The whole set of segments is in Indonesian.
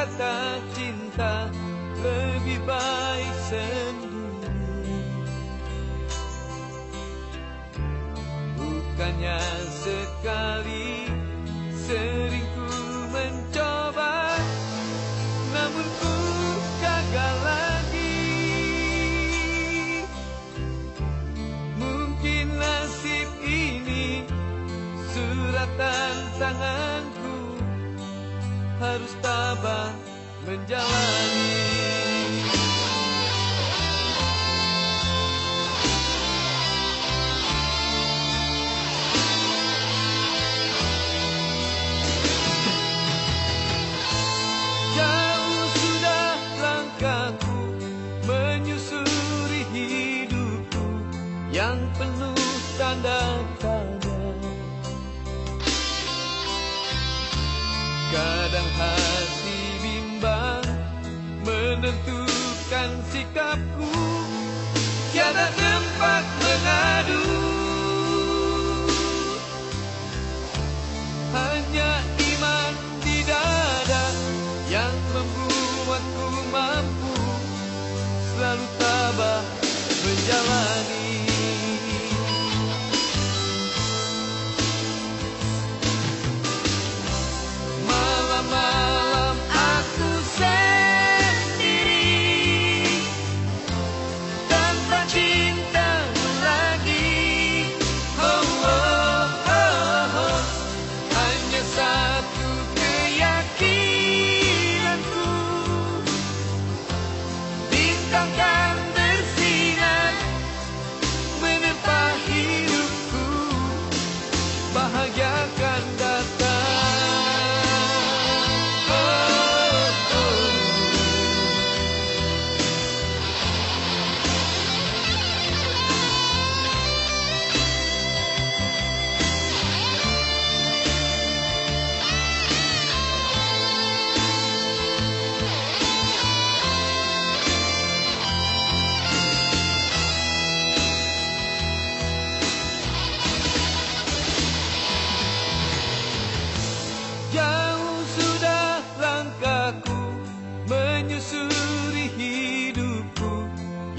kata cinta lebih baik sendiri. Bukannya sekali Harus tabah menjalani menentukan sikapku. Tiada tempat mengadu. Hanya iman di dada yang membuatku mampu Selalu tabah menjalani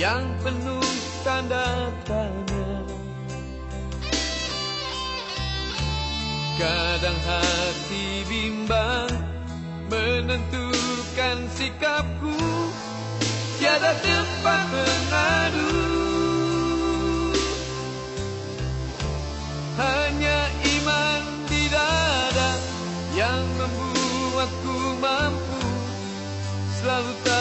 yang penuh tanda tanya. Kadang hati bimbang menentukan sikapku tiada tempat mengadu. Hanya iman di dada yang membuatku mampu selalu menjalani.